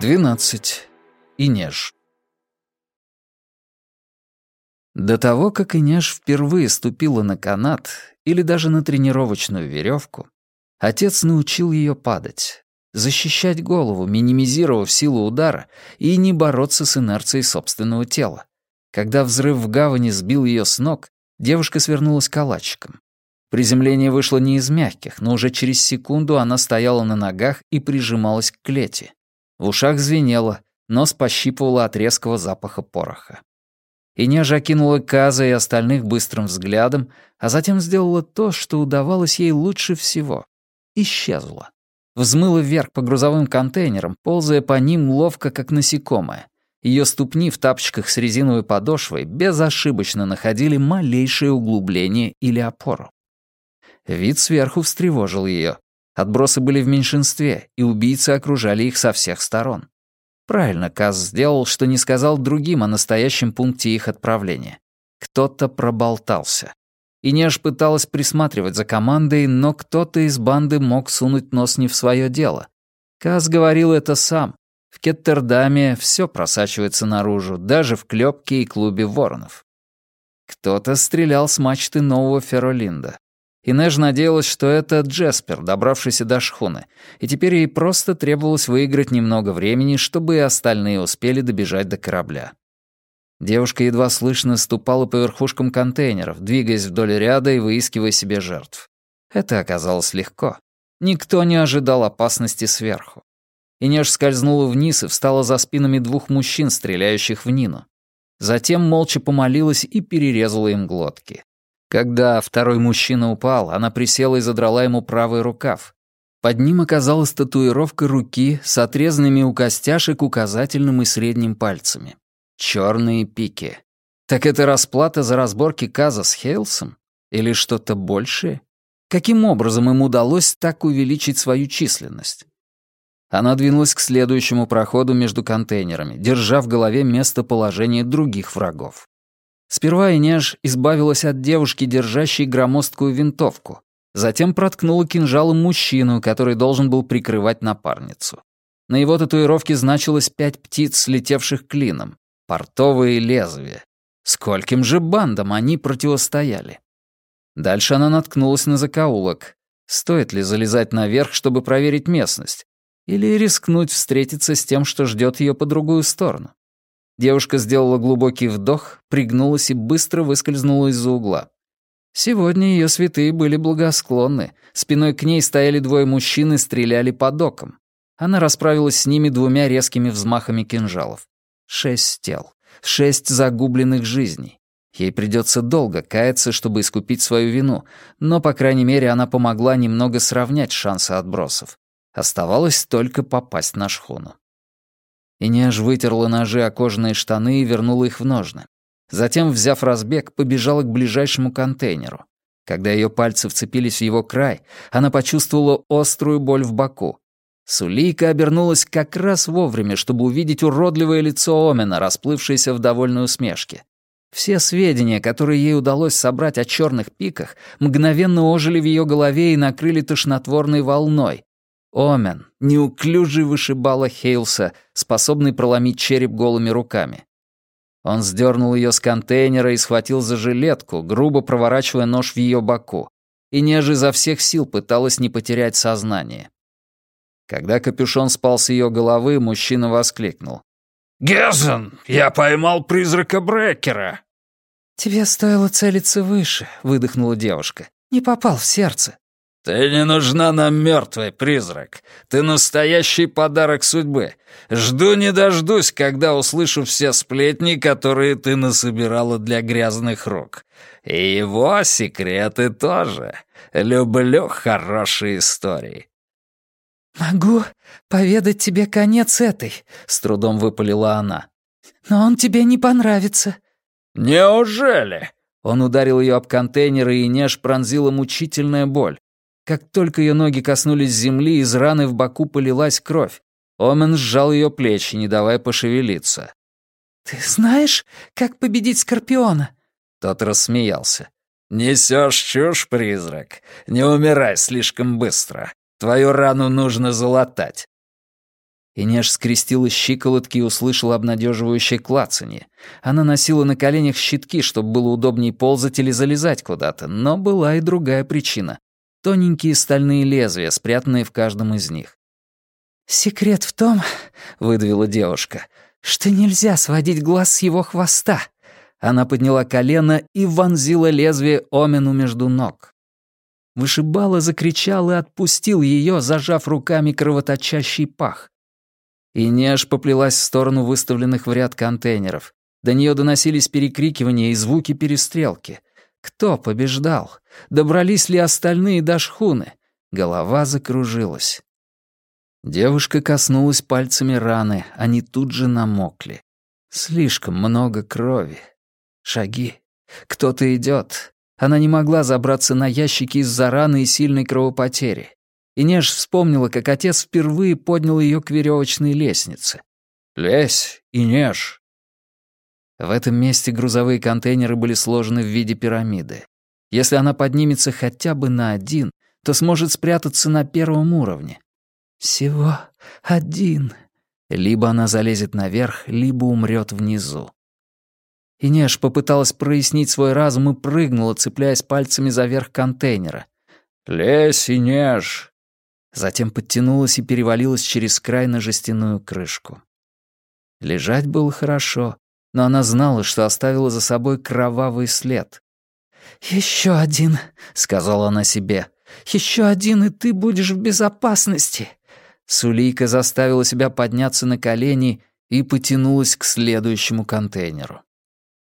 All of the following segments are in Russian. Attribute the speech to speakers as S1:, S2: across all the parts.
S1: 12. Инеж. До того, как Инеж впервые ступила на канат или даже на тренировочную веревку, отец научил ее падать, защищать голову, минимизировав силу удара и не бороться с инерцией собственного тела. Когда взрыв в гавани сбил ее с ног, девушка свернулась калачиком. Приземление вышло не из мягких, но уже через секунду она стояла на ногах и прижималась к клете. В ушах звенело, нос пощипывало от резкого запаха пороха. Инежа окинула Каза и остальных быстрым взглядом, а затем сделала то, что удавалось ей лучше всего. Исчезла. Взмыла вверх по грузовым контейнерам, ползая по ним ловко, как насекомое. Ее ступни в тапочках с резиновой подошвой безошибочно находили малейшее углубление или опору. Вид сверху встревожил ее. Отбросы были в меньшинстве, и убийцы окружали их со всех сторон. Правильно Каз сделал, что не сказал другим о настоящем пункте их отправления. Кто-то проболтался. И Неж пыталась присматривать за командой, но кто-то из банды мог сунуть нос не в свое дело. Каз говорил это сам. В Кеттердаме все просачивается наружу, даже в клёпке и клубе воронов. Кто-то стрелял с мачты нового Феролинда. Инеж надеялась, что это Джеспер, добравшийся до шхуны, и теперь ей просто требовалось выиграть немного времени, чтобы и остальные успели добежать до корабля. Девушка едва слышно ступала по верхушкам контейнеров, двигаясь вдоль ряда и выискивая себе жертв. Это оказалось легко. Никто не ожидал опасности сверху. Инеж скользнула вниз и встала за спинами двух мужчин, стреляющих в Нину. Затем молча помолилась и перерезала им глотки. Когда второй мужчина упал, она присела и задрала ему правый рукав. Под ним оказалась татуировка руки с отрезанными у костяшек указательным и средним пальцами. Черные пики. Так это расплата за разборки Каза с Хейлсом? Или что-то большее? Каким образом им удалось так увеличить свою численность? Она двинулась к следующему проходу между контейнерами, держа в голове местоположение других врагов. Сперва Инеж избавилась от девушки, держащей громоздкую винтовку. Затем проткнула кинжалом мужчину, который должен был прикрывать напарницу. На его татуировке значилось пять птиц, слетевших клином. Портовые лезвия. Скольким же бандам они противостояли? Дальше она наткнулась на закоулок. Стоит ли залезать наверх, чтобы проверить местность? Или рискнуть встретиться с тем, что ждет ее по другую сторону? Девушка сделала глубокий вдох, пригнулась и быстро выскользнула из-за угла. Сегодня ее святые были благосклонны. Спиной к ней стояли двое мужчин и стреляли по докам. Она расправилась с ними двумя резкими взмахами кинжалов. Шесть тел. Шесть загубленных жизней. Ей придется долго каяться, чтобы искупить свою вину, но, по крайней мере, она помогла немного сравнять шансы отбросов. Оставалось только попасть на шхуну. Инеж вытерла ножи о кожаные штаны и вернула их в ножны. Затем, взяв разбег, побежала к ближайшему контейнеру. Когда ее пальцы вцепились в его край, она почувствовала острую боль в боку. Сулейка обернулась как раз вовремя, чтобы увидеть уродливое лицо Омена, расплывшееся в довольной усмешке. Все сведения, которые ей удалось собрать о черных пиках, мгновенно ожили в ее голове и накрыли тошнотворной волной, Омен, неуклюжий вышибала Хейлса, способный проломить череп голыми руками. Он сдернул ее с контейнера и схватил за жилетку, грубо проворачивая нож в ее боку. И неже изо всех сил пыталась не потерять сознание. Когда капюшон спал с ее головы, мужчина воскликнул.
S2: «Гезен, я поймал призрака Брекера!»
S1: «Тебе стоило целиться выше», — выдохнула девушка. «Не попал в сердце».
S2: «Ты не нужна нам, мертвый призрак. Ты настоящий подарок судьбы. Жду не дождусь, когда услышу все сплетни, которые ты насобирала для грязных рук. И его секреты тоже. Люблю хорошие истории».
S1: «Могу поведать тебе конец этой», — с трудом выпалила она. «Но он тебе не понравится».
S2: «Неужели?»
S1: Он ударил ее об контейнер, и Неж пронзила мучительная боль. Как только ее ноги коснулись земли, из раны в боку полилась кровь. Омен сжал ее плечи, не давая пошевелиться.
S3: «Ты знаешь, как победить Скорпиона?»
S2: Тот рассмеялся. «Несешь чушь, призрак. Не умирай слишком быстро. Твою рану нужно залатать».
S1: Инеш скрестила щиколотки и услышала обнадеживающее клацанье. Она носила на коленях щитки, чтобы было удобнее ползать или залезать куда-то, но была и другая причина. Тоненькие стальные лезвия, спрятанные в каждом из них.
S3: «Секрет в том, — выдавила девушка, — что нельзя сводить глаз с его хвоста».
S1: Она подняла колено и вонзила лезвие Омену между ног. Вышибала закричал и отпустил ее, зажав руками кровоточащий пах. И неж поплелась в сторону выставленных в ряд контейнеров. До нее доносились перекрикивания и звуки перестрелки. Кто побеждал? Добрались ли остальные до шхуны? Голова закружилась. Девушка коснулась пальцами раны, они тут же намокли. Слишком много крови. Шаги. Кто-то идет. Она не могла забраться на ящики из-за раны и сильной кровопотери. Инеш вспомнила, как отец впервые поднял ее к веревочной лестнице. «Лезь, Инеш!» В этом месте грузовые контейнеры были сложены в виде пирамиды. Если она поднимется хотя бы на один, то сможет спрятаться на первом уровне. Всего один. Либо она залезет наверх, либо умрет внизу. Инеш попыталась прояснить свой разум и прыгнула, цепляясь пальцами за верх контейнера. «Лезь, Инеш!» Затем подтянулась и перевалилась через край на жестяную крышку. Лежать было хорошо, но она знала, что оставила за собой кровавый след.
S3: «Еще один», — сказала она себе. «Еще один, и ты будешь в безопасности».
S1: Сулейка заставила себя подняться на колени и потянулась к следующему контейнеру.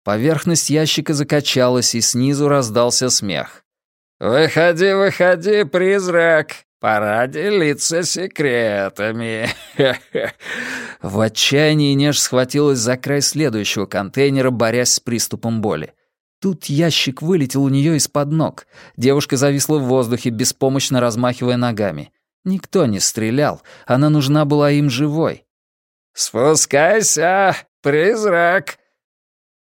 S1: Поверхность ящика закачалась, и снизу раздался смех.
S2: «Выходи, выходи, призрак! Пора делиться секретами!»
S1: В отчаянии Неж схватилась за край следующего контейнера, борясь с приступом боли. Тут ящик вылетел у нее из-под ног. Девушка зависла в воздухе, беспомощно размахивая ногами. Никто не стрелял, она нужна была им живой.
S2: «Спускайся, призрак!»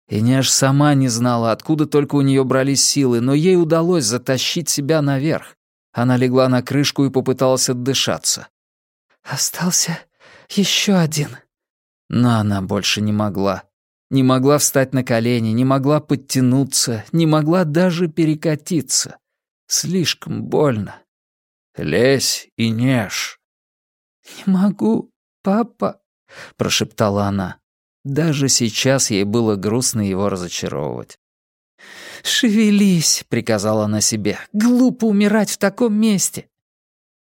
S1: Инеж сама не знала, откуда только у нее брались силы, но ей удалось затащить себя наверх. Она легла на крышку и попыталась отдышаться.
S3: «Остался еще один».
S1: Но она больше не могла. Не могла встать на колени, не могла подтянуться, не могла даже перекатиться. Слишком больно. Лезь и нешь.
S3: «Не могу, папа», —
S1: прошептала она. Даже сейчас ей было грустно его разочаровывать.
S3: «Шевелись», — приказала она себе. «Глупо умирать в таком месте».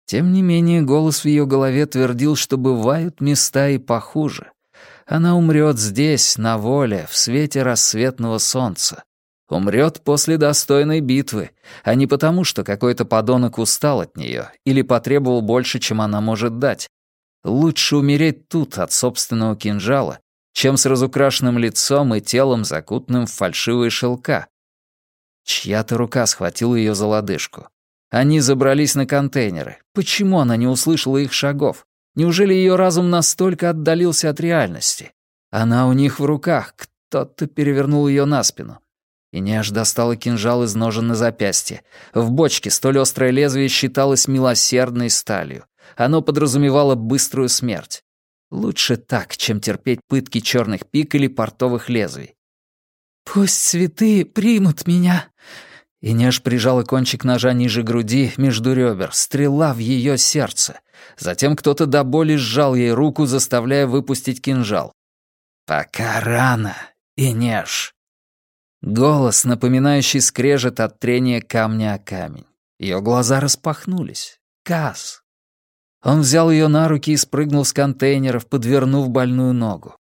S1: Тем не менее, голос в ее голове твердил, что бывают места и похуже. Она умрет здесь, на воле, в свете рассветного солнца. Умрет после достойной битвы, а не потому, что какой-то подонок устал от нее или потребовал больше, чем она может дать. Лучше умереть тут от собственного кинжала, чем с разукрашенным лицом и телом, закутанным в фальшивые шелка. Чья-то рука схватила ее за лодыжку. Они забрались на контейнеры. Почему она не услышала их шагов? Неужели ее разум настолько отдалился от реальности? Она у них в руках, кто-то перевернул ее на спину. И неж достала кинжал из ножен на запястье. В бочке столь острое лезвие считалось милосердной сталью. Оно подразумевало быструю смерть. Лучше так, чем терпеть пытки черных пик или портовых лезвий.
S3: «Пусть цветы примут меня».
S1: И неж прижала кончик ножа ниже груди, между ребер, стрела в ее сердце. Затем кто-то до боли сжал ей руку, заставляя выпустить кинжал. «Пока рано, и неж». Голос, напоминающий скрежет от трения камня о камень. Ее глаза распахнулись. Каз. Он взял ее на руки и спрыгнул с контейнеров, подвернув больную ногу.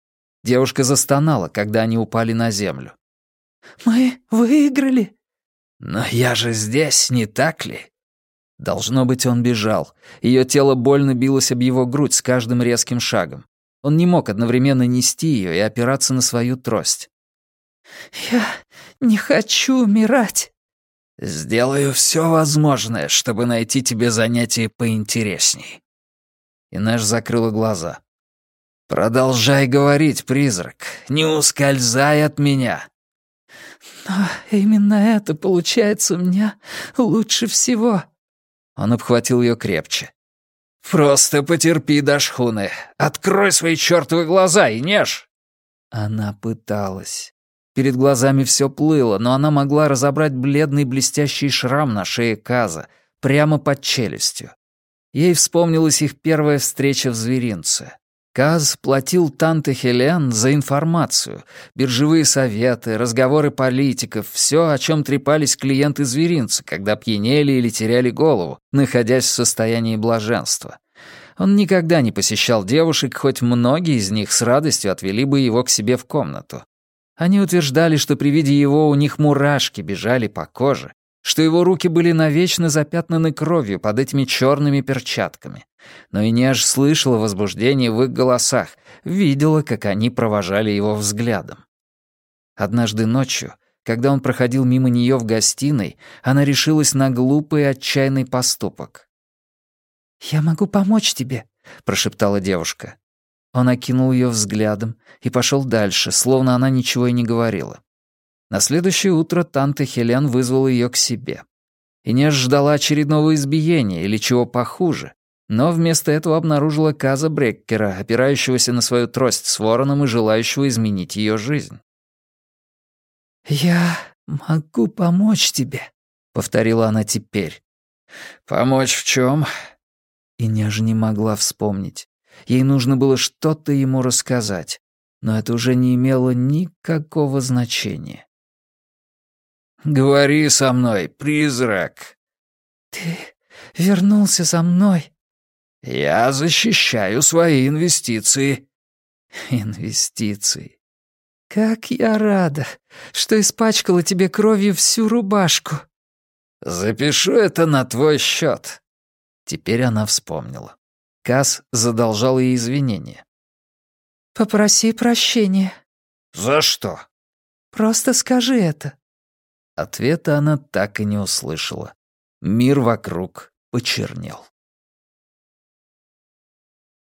S1: Девушка застонала, когда они упали на землю.
S3: «Мы выиграли!»
S1: «Но я же здесь, не так ли?» Должно быть, он бежал. Ее тело больно билось об его грудь с каждым резким шагом. Он не мог одновременно нести ее и опираться на свою трость.
S3: «Я не хочу умирать».
S1: «Сделаю все возможное, чтобы найти тебе занятие поинтересней». Инеш закрыла глаза. «Продолжай говорить, призрак, не ускользай от меня».
S3: «Но именно это получается у меня лучше всего».
S1: Он обхватил ее крепче.
S2: «Просто потерпи до шхуны. Открой свои чертовы глаза и нешь!»
S1: Она пыталась. Перед глазами все плыло, но она могла разобрать бледный блестящий шрам на шее Каза, прямо под челюстью. Ей вспомнилась их первая встреча в зверинце. Каз платил Танте Хелен за информацию, биржевые советы, разговоры политиков, все, о чем трепались клиенты зверинца, когда пьянели или теряли голову, находясь в состоянии блаженства. Он никогда не посещал девушек, хоть многие из них с радостью отвели бы его к себе в комнату. Они утверждали, что при виде его у них мурашки бежали по коже, что его руки были навечно запятнаны кровью под этими черными перчатками. Но и неж слышала возбуждение в их голосах, видела, как они провожали его взглядом. Однажды ночью, когда он проходил мимо нее в гостиной, она решилась на глупый отчаянный поступок.
S3: «Я могу помочь тебе», — прошептала девушка.
S1: Он окинул ее взглядом и пошел дальше, словно она ничего и не говорила. На следующее утро Танта Хелен вызвала ее к себе. Инеш ждала очередного избиения или чего похуже, но вместо этого обнаружила Каза Бреккера, опирающегося на свою трость с вороном и желающего изменить ее жизнь.
S3: «Я могу помочь тебе», — повторила она теперь.
S2: «Помочь в чем?
S1: Инеж не могла вспомнить. Ей нужно было что-то ему рассказать, но это уже не имело никакого значения.
S2: «Говори со мной, призрак!»
S3: «Ты вернулся за мной?»
S2: «Я защищаю свои инвестиции».
S1: «Инвестиции».
S3: «Как я рада, что испачкала тебе кровью всю рубашку».
S2: «Запишу это на твой счет».
S1: Теперь она вспомнила. Касс задолжал ей извинения.
S3: «Попроси прощения».
S2: «За что?»
S3: «Просто скажи это».
S1: Ответа она так и не услышала. Мир вокруг почернел.